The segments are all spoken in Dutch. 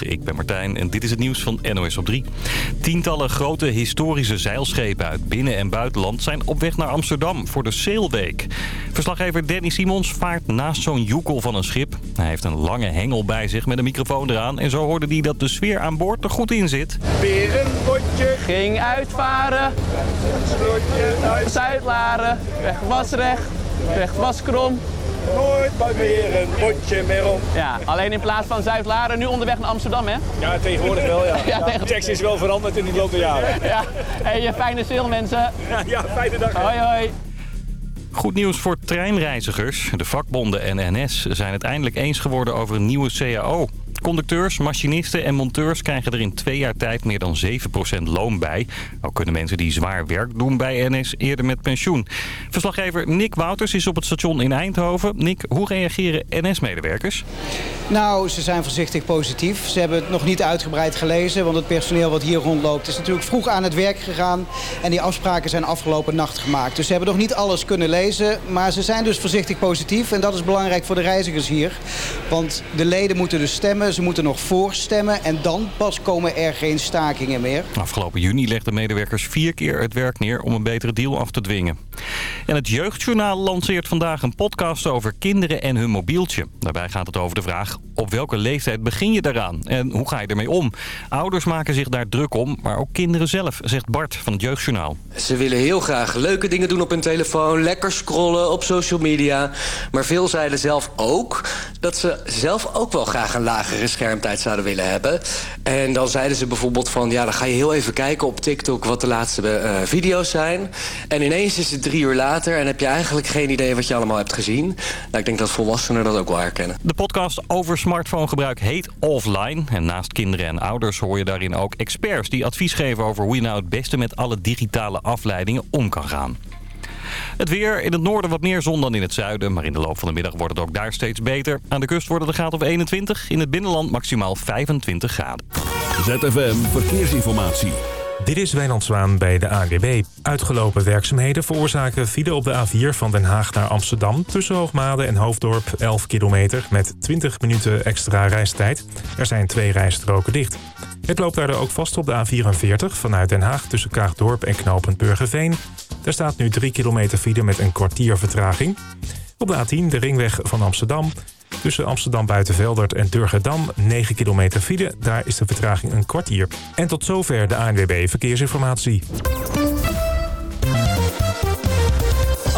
Ik ben Martijn en dit is het nieuws van NOS op 3. Tientallen grote historische zeilschepen uit binnen- en buitenland zijn op weg naar Amsterdam voor de Sailweek. Verslaggever Danny Simons vaart naast zo'n joekel van een schip. Hij heeft een lange hengel bij zich met een microfoon eraan. En zo hoorde hij dat de sfeer aan boord er goed in zit. Weer een potje, Ging uitvaren, slotje uit. Zuidlaren, weg was recht, weg was krom. Nooit maar weer een potje meer om. Ja, alleen in plaats van Zuidlaren nu onderweg naar Amsterdam, hè? Ja, tegenwoordig wel, ja. Ja, tegen- De tekst is wel veranderd in de loop der jaren. Ja, hey, je fijne sale mensen. Ja, ja, fijne dag. Hoi hoi. Goed nieuws voor treinreizigers. De vakbonden en NS zijn het eindelijk eens geworden over een nieuwe CAO. Conducteurs, machinisten en monteurs krijgen er in twee jaar tijd meer dan 7% loon bij. Ook kunnen mensen die zwaar werk doen bij NS eerder met pensioen. Verslaggever Nick Wouters is op het station in Eindhoven. Nick, hoe reageren NS-medewerkers? Nou, ze zijn voorzichtig positief. Ze hebben het nog niet uitgebreid gelezen, want het personeel wat hier rondloopt is natuurlijk vroeg aan het werk gegaan. En die afspraken zijn afgelopen nacht gemaakt. Dus ze hebben nog niet alles kunnen lezen, maar ze zijn dus voorzichtig positief. En dat is belangrijk voor de reizigers hier. Want de leden moeten dus stemmen, ze moeten nog voorstemmen en dan pas komen er geen stakingen meer. Afgelopen juni legden medewerkers vier keer het werk neer om een betere deal af te dwingen. En het Jeugdjournaal lanceert vandaag een podcast over kinderen en hun mobieltje. Daarbij gaat het over de vraag op welke leeftijd begin je daaraan en hoe ga je ermee om? Ouders maken zich daar druk om, maar ook kinderen zelf, zegt Bart van het Jeugdjournaal. Ze willen heel graag leuke dingen doen op hun telefoon, lekker scrollen op social media. Maar veel zeiden zelf ook dat ze zelf ook wel graag een lagere schermtijd zouden willen hebben. En dan zeiden ze bijvoorbeeld van, ja, dan ga je heel even kijken op TikTok wat de laatste eh, video's zijn. En ineens is het drie uur later en heb je eigenlijk geen idee wat je allemaal hebt gezien. Nou, ik denk dat volwassenen dat ook wel herkennen. De podcast over smartphonegebruik heet Offline. En naast kinderen en ouders hoor je daarin ook experts die advies geven over hoe je nou het beste met alle digitale afleidingen om kan gaan. Het weer in het noorden wat meer zon dan in het zuiden. Maar in de loop van de middag wordt het ook daar steeds beter. Aan de kust wordt het een graad of 21. In het binnenland maximaal 25 graden. ZFM Verkeersinformatie. Dit is Wijnand Zwaan bij de ANWB. Uitgelopen werkzaamheden veroorzaken file op de A4 van Den Haag naar Amsterdam... tussen Hoogmade en Hoofddorp 11 kilometer met 20 minuten extra reistijd. Er zijn twee rijstroken dicht. Het loopt daardoor ook vast op de A44 vanuit Den Haag... tussen Kaagdorp en knooppunt Burgerveen. Daar staat nu 3 kilometer file met een kwartier vertraging. Op de A10 de ringweg van Amsterdam... Tussen Amsterdam Buitenveldert en Durgedam 9 kilometer file. Daar is de vertraging een kwartier. En tot zover de ANWB Verkeersinformatie.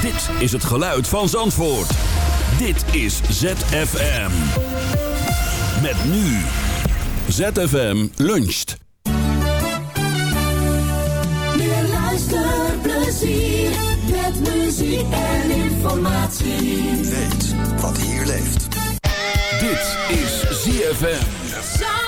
Dit is het geluid van Zandvoort. Dit is ZFM. Met nu. ZFM luncht. Meer luisterplezier met muziek en informatie. Weet wat hier leeft. Dit is ZFM.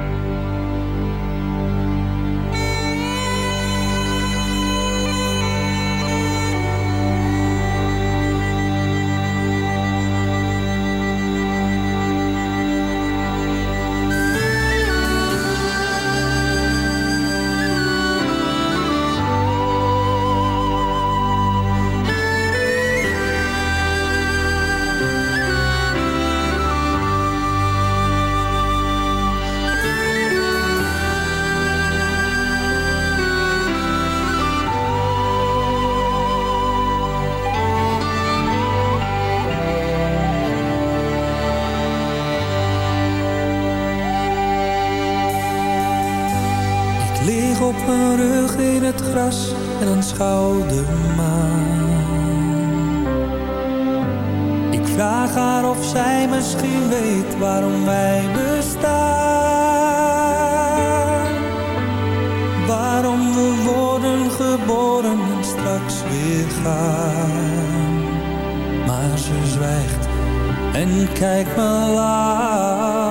maar ze zwijgt en kijkt me laag.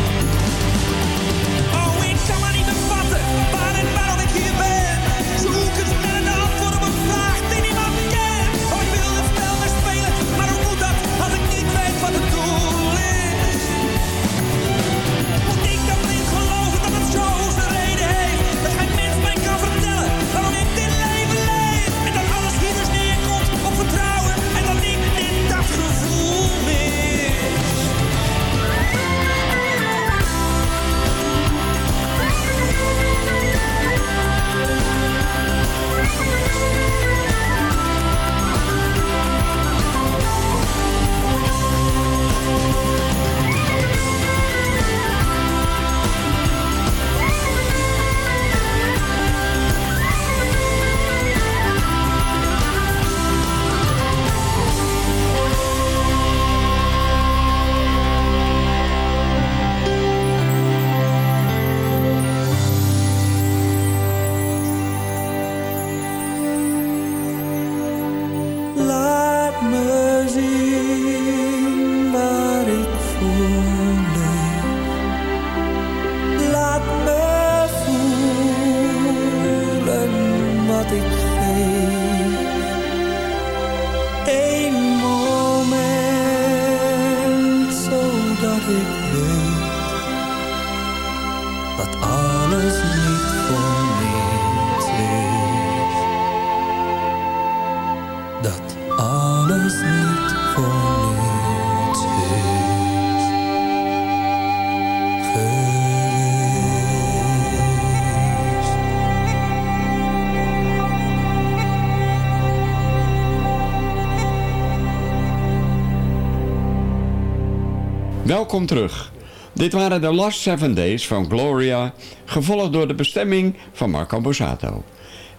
Welkom terug. Dit waren de Last Seven Days van Gloria, gevolgd door de bestemming van Marco Borsato.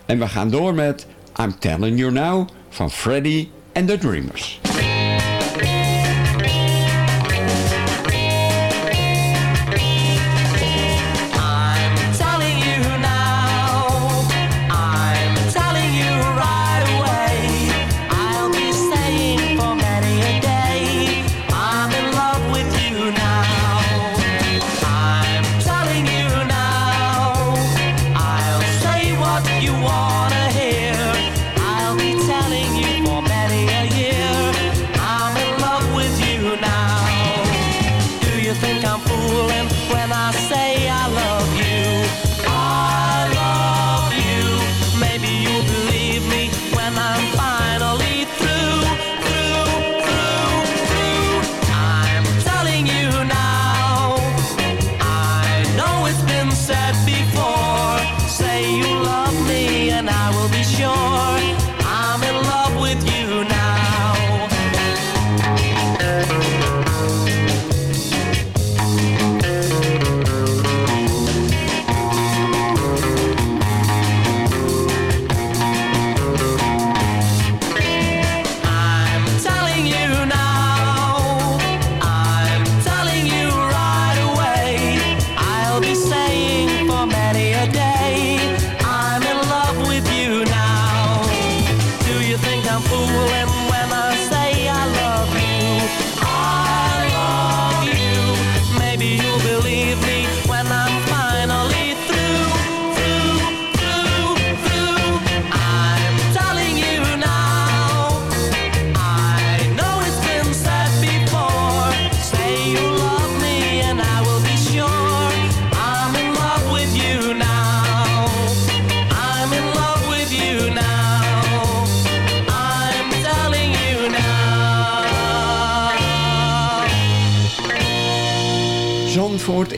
En we gaan door met I'm Telling You Now van Freddy and the Dreamers.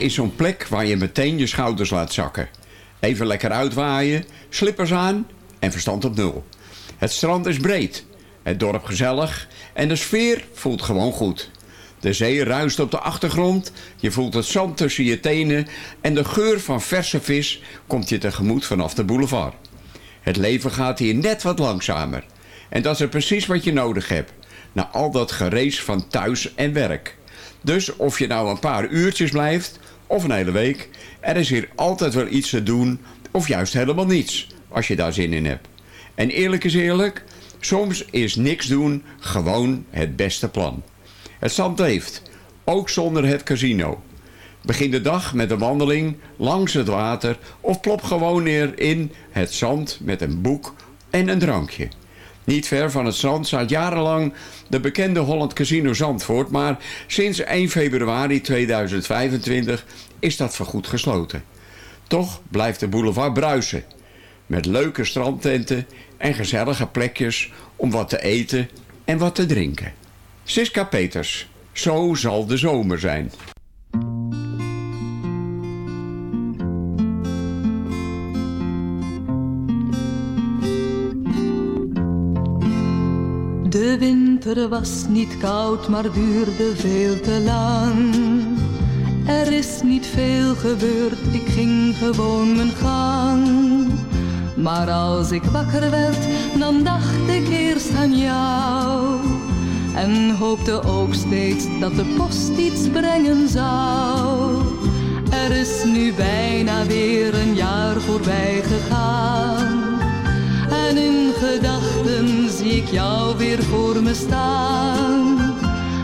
Is zo'n plek waar je meteen je schouders laat zakken. Even lekker uitwaaien, slippers aan en verstand op nul. Het strand is breed, het dorp gezellig en de sfeer voelt gewoon goed. De zee ruist op de achtergrond, je voelt het zand tussen je tenen... en de geur van verse vis komt je tegemoet vanaf de boulevard. Het leven gaat hier net wat langzamer. En dat is precies wat je nodig hebt. Na al dat gereis van thuis en werk. Dus of je nou een paar uurtjes blijft of een hele week... er is hier altijd wel iets te doen of juist helemaal niets. Als je daar zin in hebt. En eerlijk is eerlijk, soms is niks doen gewoon het beste plan. Het zand leeft, ook zonder het casino. Begin de dag met een wandeling langs het water of plop gewoon neer in het zand met een boek en een drankje. Niet ver van het zand staat jarenlang de bekende Holland Casino Zandvoort, maar sinds 1 februari 2025 is dat voorgoed gesloten. Toch blijft de boulevard bruisen, met leuke strandtenten en gezellige plekjes om wat te eten en wat te drinken. Siska Peters, zo zal de zomer zijn. De winter was niet koud, maar duurde veel te lang. Er is niet veel gebeurd, ik ging gewoon mijn gang. Maar als ik wakker werd, dan dacht ik eerst aan jou. En hoopte ook steeds dat de post iets brengen zou. Er is nu bijna weer een jaar voorbij gegaan. Gedachten zie ik jou weer voor me staan.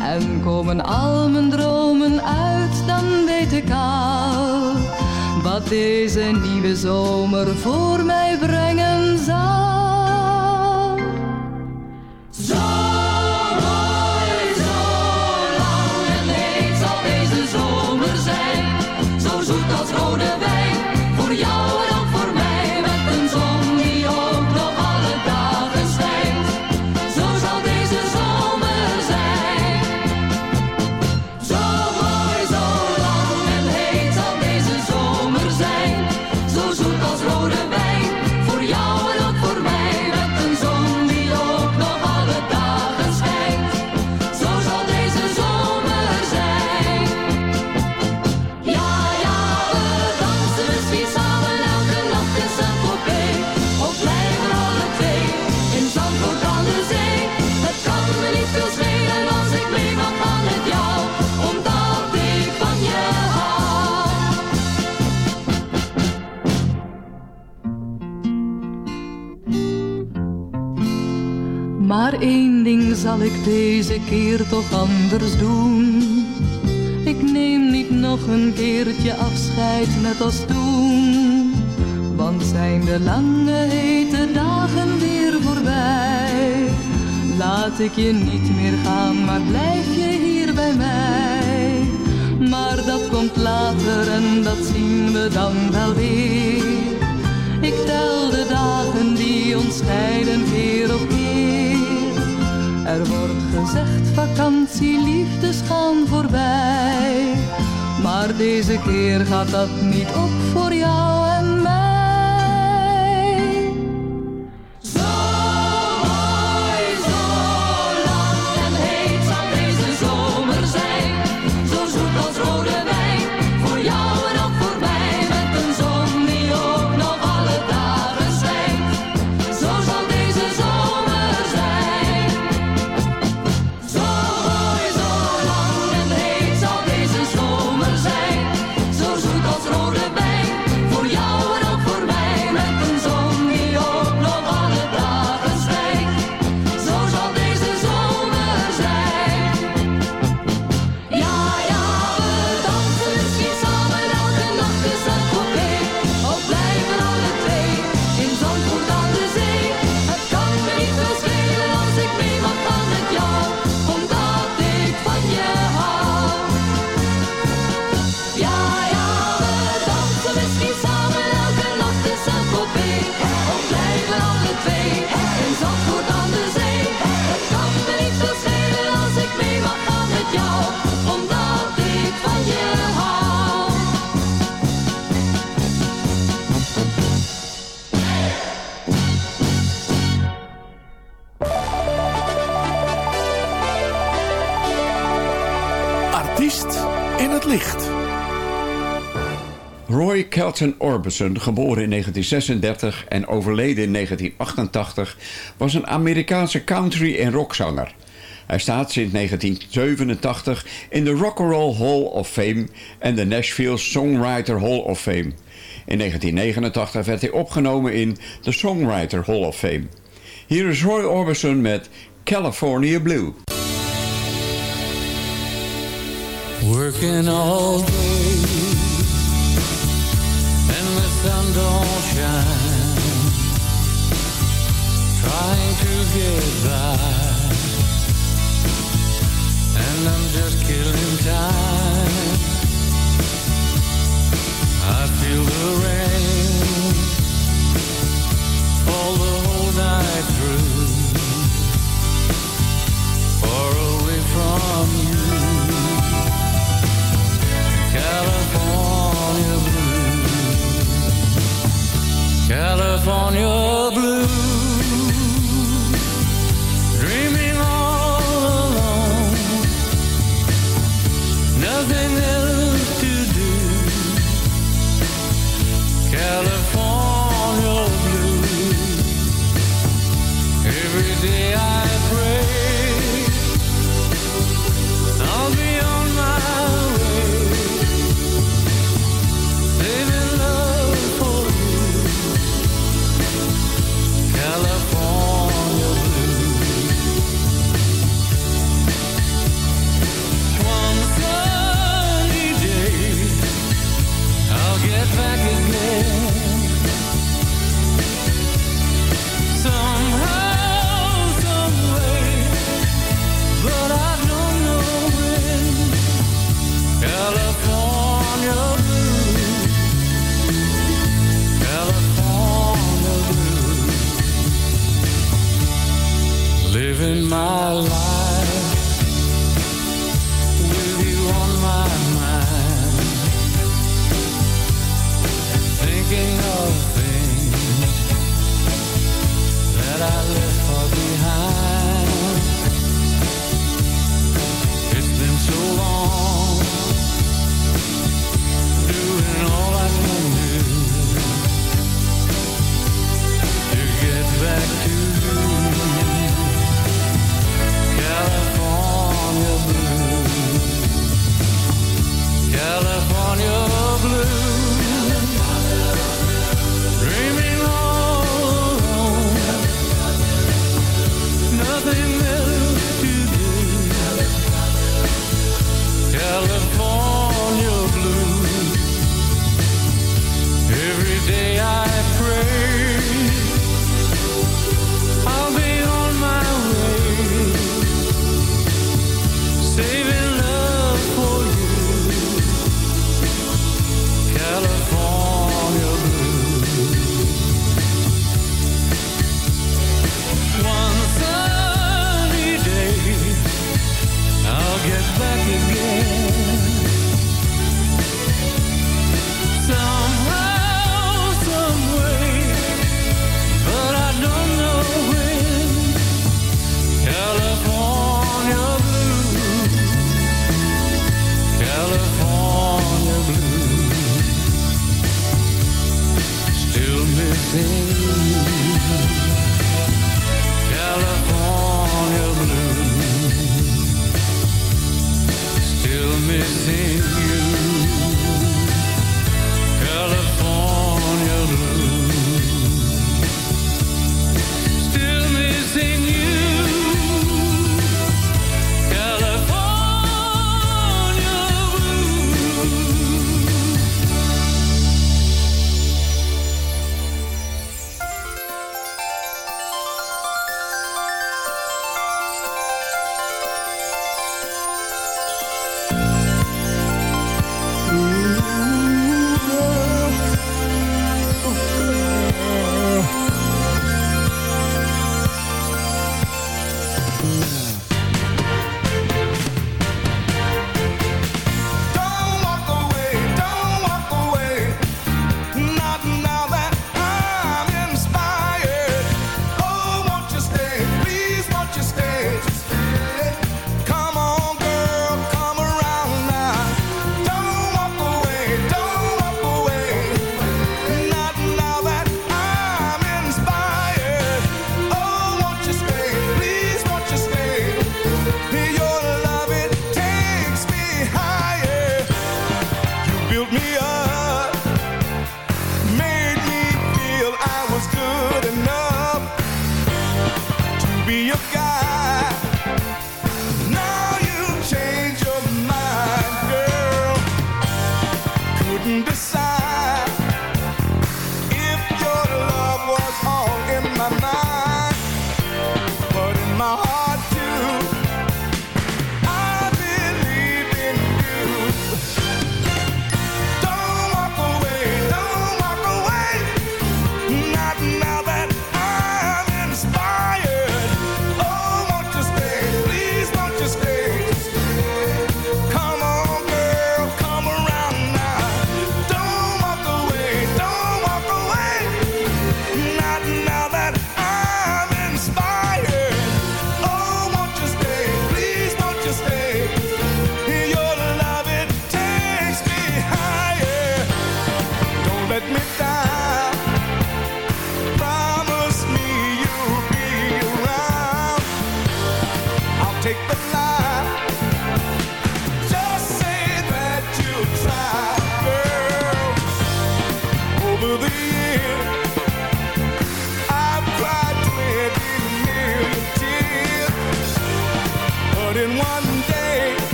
En komen al mijn dromen uit, dan weet ik al wat deze nieuwe zomer voor mij brengen zal. Één ding zal ik deze keer toch anders doen. Ik neem niet nog een keertje afscheid net als toen. Want zijn de lange hete dagen weer voorbij. Laat ik je niet meer gaan, maar blijf je hier bij mij. Maar dat komt later en dat zien we dan wel weer. Ik tel de dagen die ons scheiden keer op keer. Er wordt gezegd vakantie, liefdes gaan voorbij. Maar deze keer gaat dat niet op voor jou Kelton Orbison, geboren in 1936 en overleden in 1988, was een Amerikaanse country- en rockzanger. Hij staat sinds 1987 in de Rock Roll Hall of Fame en de Nashville Songwriter Hall of Fame. In 1989 werd hij opgenomen in de Songwriter Hall of Fame. Hier is Roy Orbison met California Blue. Working all day just killing time. I feel the rain fall the whole night through, far away from you. California blue, California living my life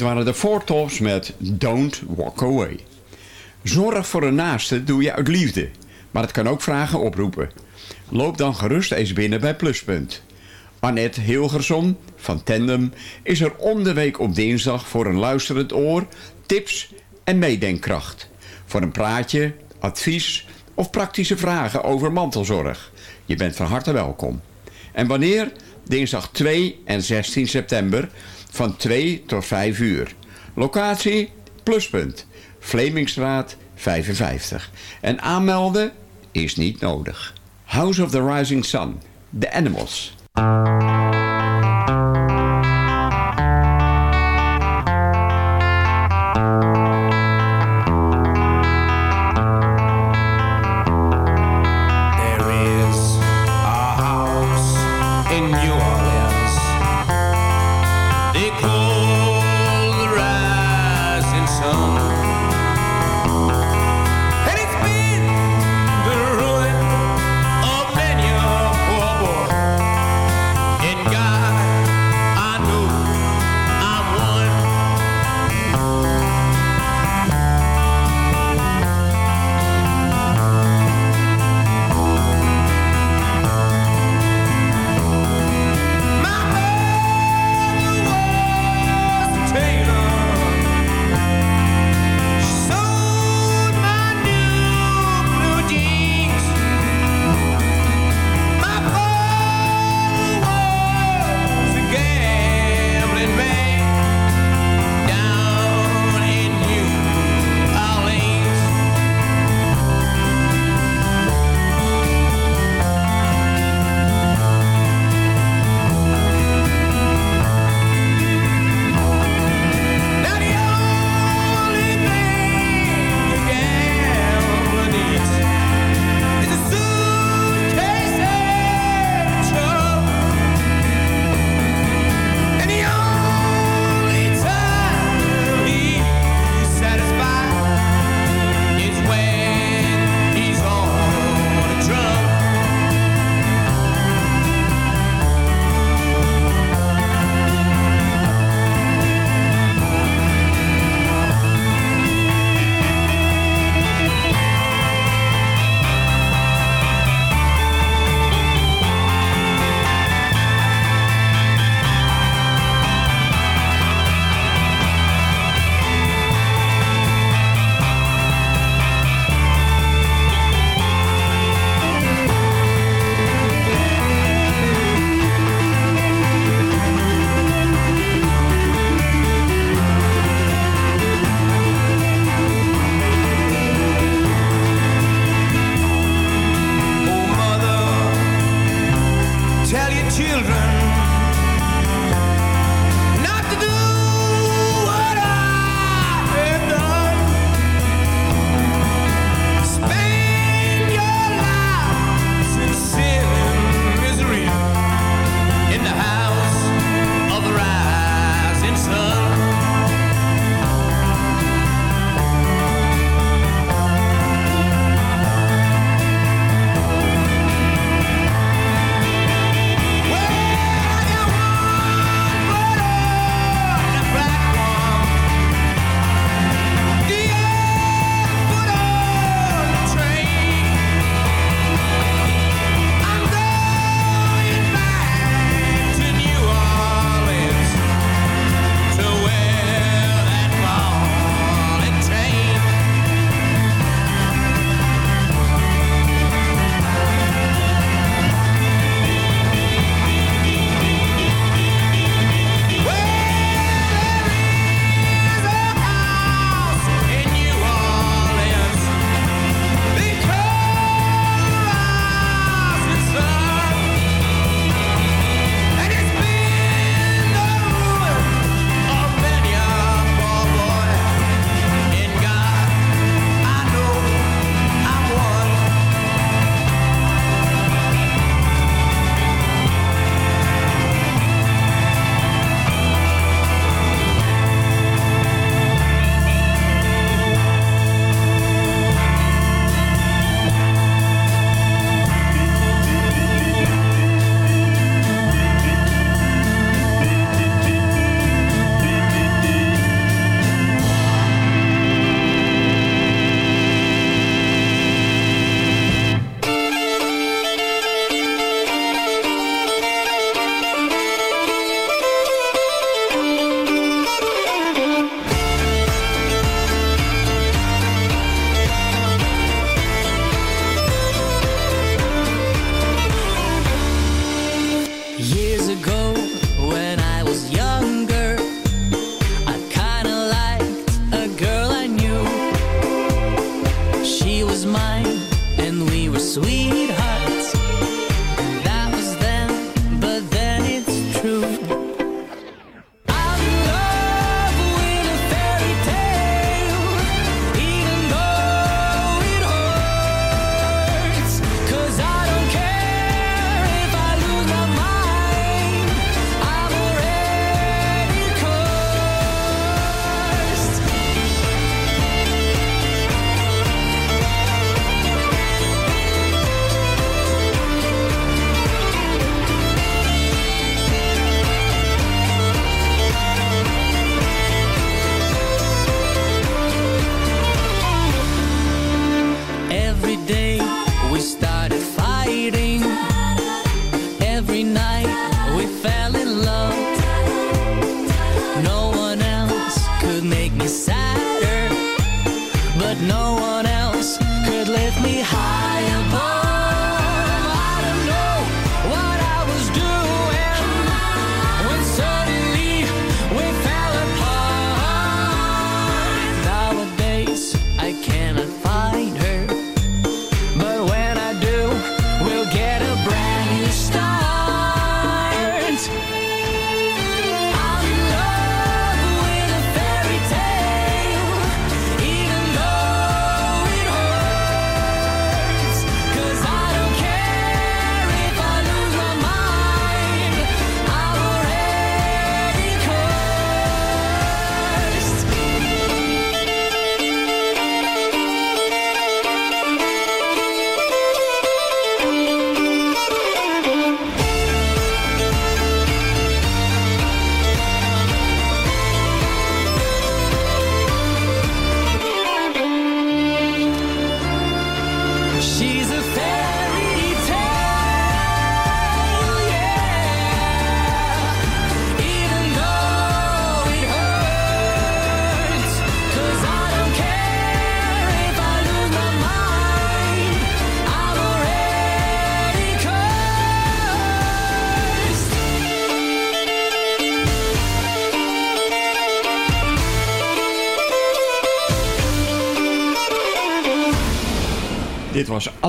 Waren de Four met Don't Walk Away. Zorg voor een naaste doe je uit liefde. Maar het kan ook vragen oproepen. Loop dan gerust eens binnen bij Pluspunt. Annette Hilgerson van Tandem is er om de week op dinsdag voor een luisterend oor, tips en meedenkkracht. Voor een praatje, advies of praktische vragen over mantelzorg. Je bent van harte welkom. En wanneer? Dinsdag 2 en 16 september van 2 tot 5 uur. Locatie Pluspunt, Vlemingstraat 55. En aanmelden is niet nodig. House of the Rising Sun, The Animals.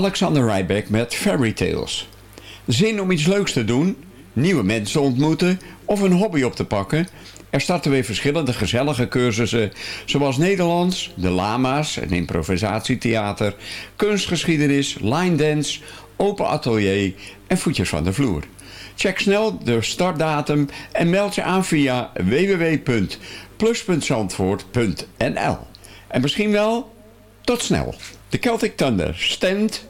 Alexander Rybak met Fairy Tales. Zin om iets leuks te doen, nieuwe mensen ontmoeten of een hobby op te pakken? Er starten weer verschillende gezellige cursussen, zoals Nederlands, de lama's, een improvisatietheater, kunstgeschiedenis, line dance, open atelier en voetjes van de vloer. Check snel de startdatum en meld je aan via www.plus.zandvoort.nl. En misschien wel tot snel. De Celtic Thunder, stand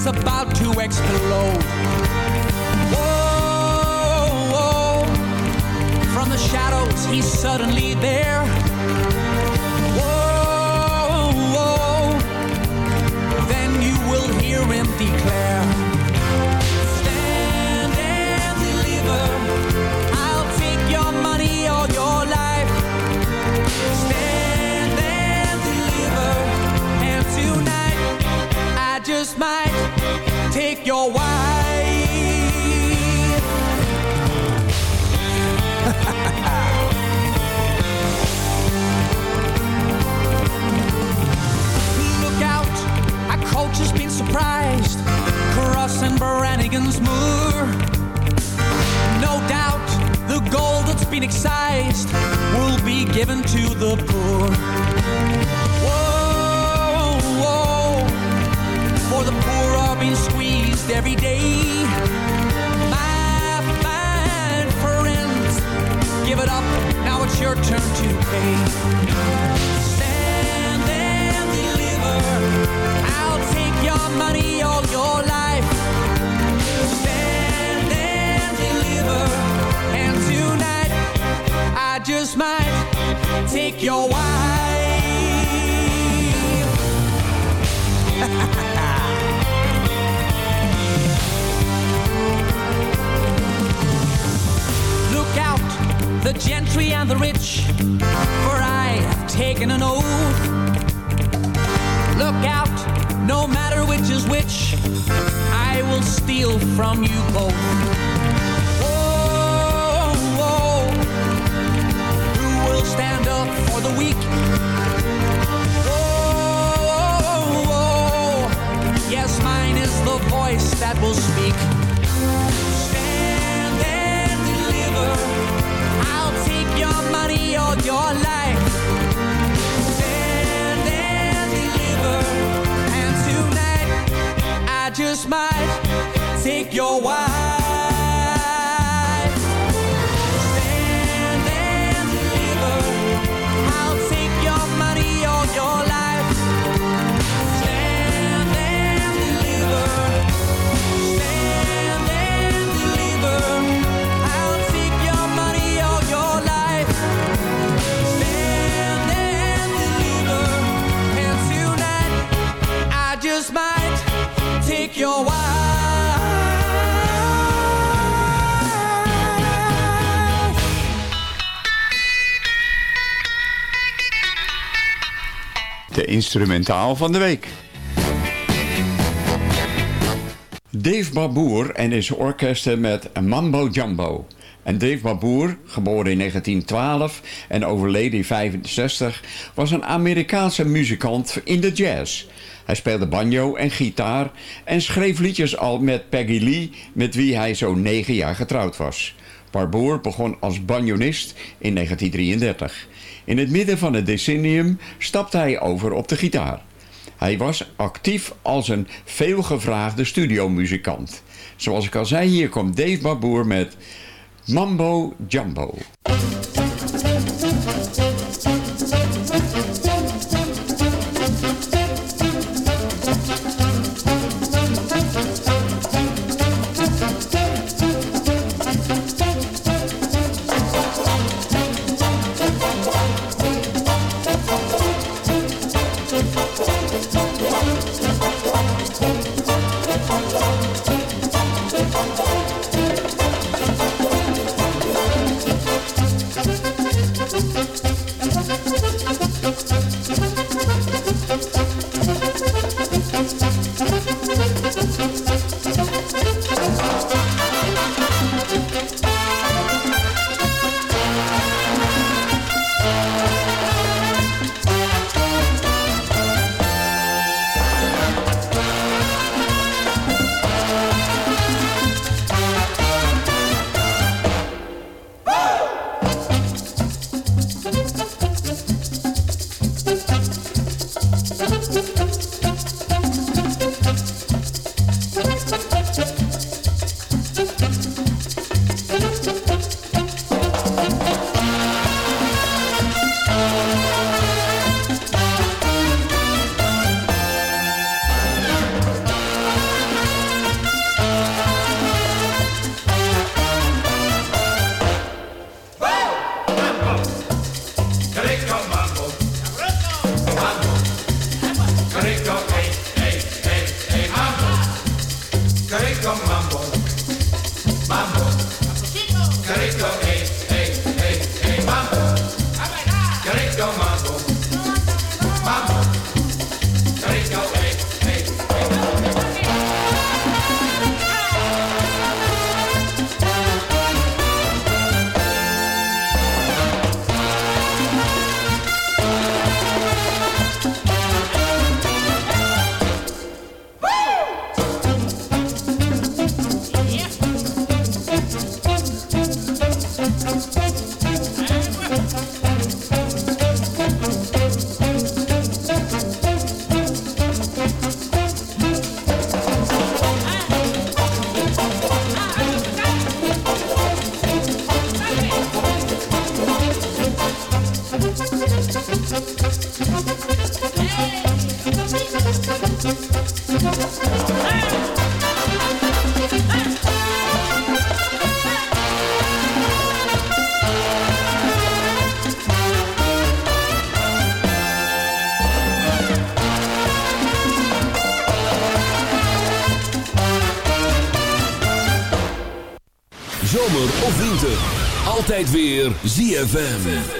is about to explode. The shadows, he's suddenly there. Whoa, whoa. Then you will hear him declare. Stand and deliver. I'll take your money or your life. Stand and deliver. And tonight, I just might take your wife. Surprised. Crossing Brannigan's Moor. No doubt, the gold that's been excised will be given to the poor. Whoa, whoa, for the poor are being squeezed every day. My fine friends, give it up now it's your turn to pay. Stand and deliver. I'll your money all your life. Stand and deliver. And tonight, I just might take your wife. Look out, the gentry and the rich, for I have taken an oath. Look out, no matter which is which, I will steal from you both. Who will stand up for the weak? Whoa, whoa, yes, mine is the voice that will speak. Stand and deliver. I'll take your money or your life. Just might take your wife. Instrumentaal van de week. Dave Barbour en zijn orkesten met Mambo Jumbo. En Dave Barbour, geboren in 1912 en overleden in 65, was een Amerikaanse muzikant in de jazz. Hij speelde banjo en gitaar en schreef liedjes al met Peggy Lee, met wie hij zo'n negen jaar getrouwd was. Barbour begon als banjonist in 1933. In het midden van het decennium stapte hij over op de gitaar. Hij was actief als een veelgevraagde studiomuzikant. Zoals ik al zei, hier komt Dave Barbour met Mambo Jumbo. tijd weer ZFM.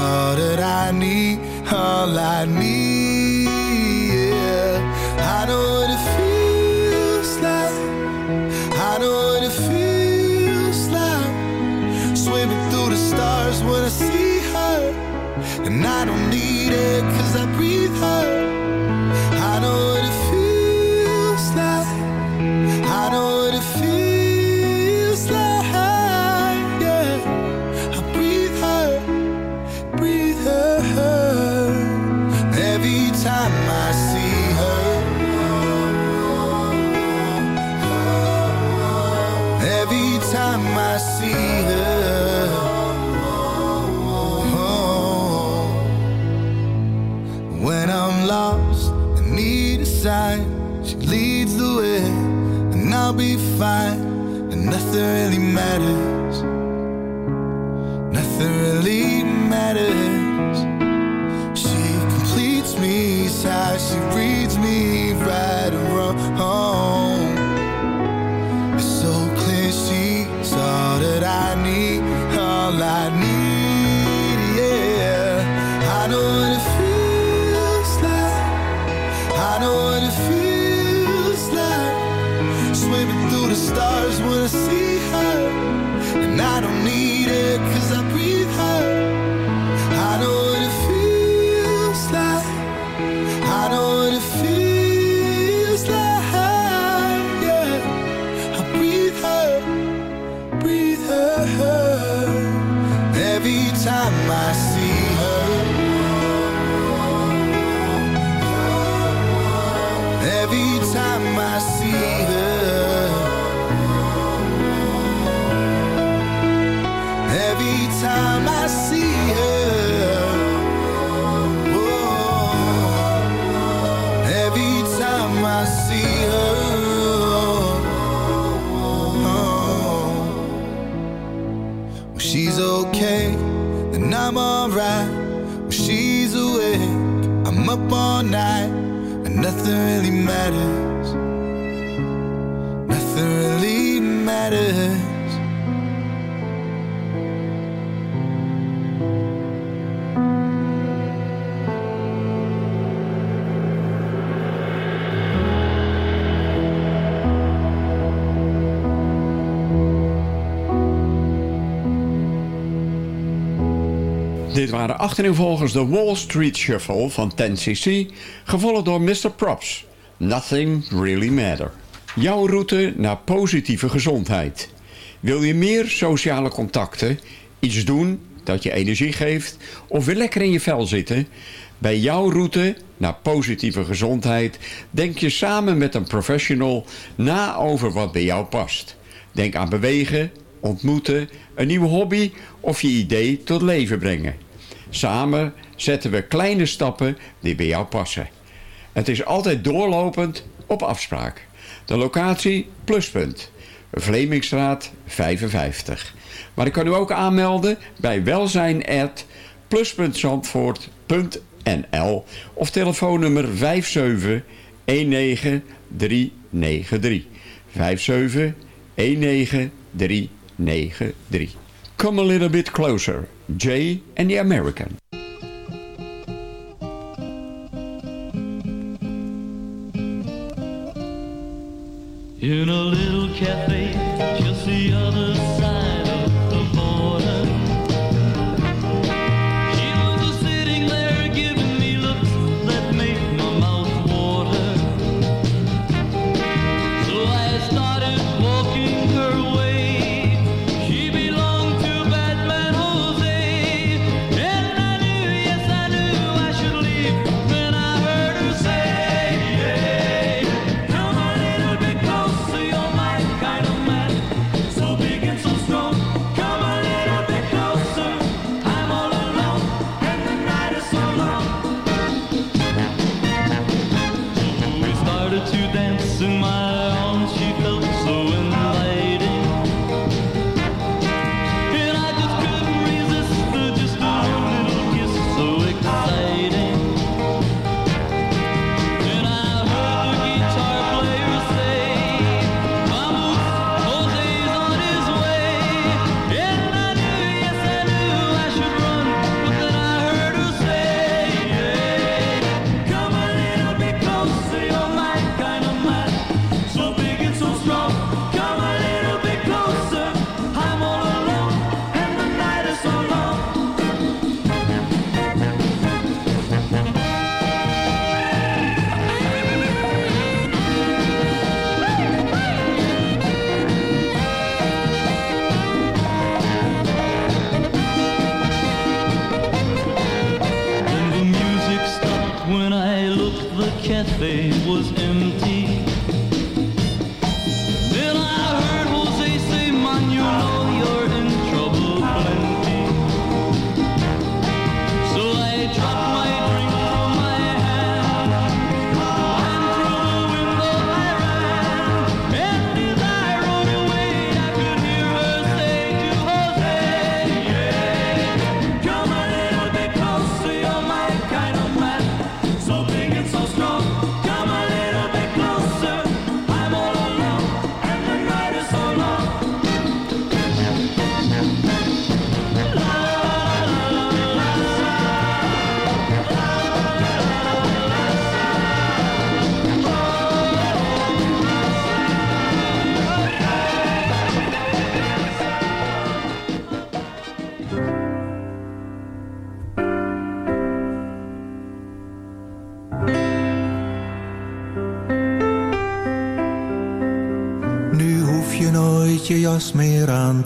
all that I need, all I need. Yeah. I know. Fine. And nothing really matters. Nothing really matters. She completes me, how she reads me right and wrong. It's so clear she's all that I need, all I need, yeah. I know what it feels like. I know what it feels. Swimming through the stars when I see her. And I don't need it cause I breathe her. Dit waren achterin volgens de Wall Street Shuffle van 10cc, gevolgd door Mr. Props. Nothing really matter. Jouw route naar positieve gezondheid. Wil je meer sociale contacten, iets doen dat je energie geeft of weer lekker in je vel zitten? Bij jouw route naar positieve gezondheid denk je samen met een professional na over wat bij jou past. Denk aan bewegen, ontmoeten, een nieuwe hobby of je idee tot leven brengen. Samen zetten we kleine stappen die bij jou passen. Het is altijd doorlopend op afspraak. De locatie Pluspunt, Vlemingstraat 55. Maar ik kan u ook aanmelden bij welzijn.pluspuntzandvoort.nl of telefoonnummer 57 19393. 57 19393. Come a little bit closer. Jay and the American. In a little cafe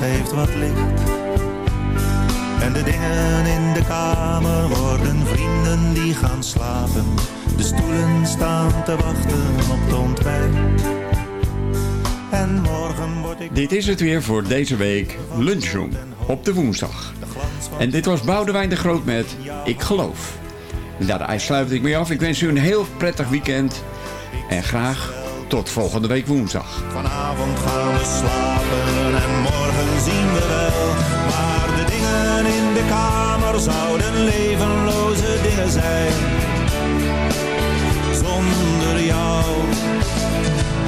geeft wat licht. En de dingen in de kamer worden vrienden die gaan slapen. De stoelen staan te wachten op het ontbijt. En morgen word ik... Dit is het weer voor deze week Lunchroom op de woensdag. En dit was Boudewijn de Groot met Ik Geloof. Daar sluit ik mee af. Ik wens u een heel prettig weekend. En graag tot volgende week woensdag. Vanavond gaan we slapen en morgen zien we wel. Maar de dingen in de kamer zouden levenloze dingen zijn. Zonder jou.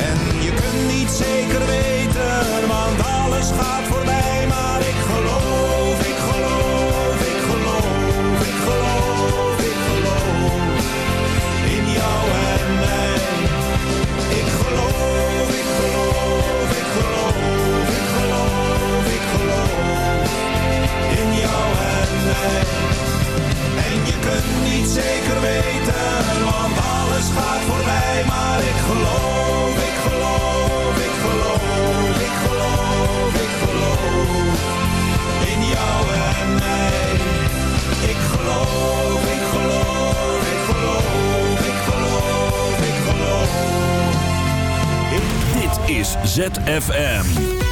En je kunt niet zeker weten, want alles gaat voorbij. En je kunt niet zeker weten, want alles gaat voorbij. Maar ik geloof, ik geloof, ik geloof, ik geloof, ik geloof in jou en mij. Ik geloof, ik geloof, ik geloof, ik geloof, ik geloof. Dit is ZFM.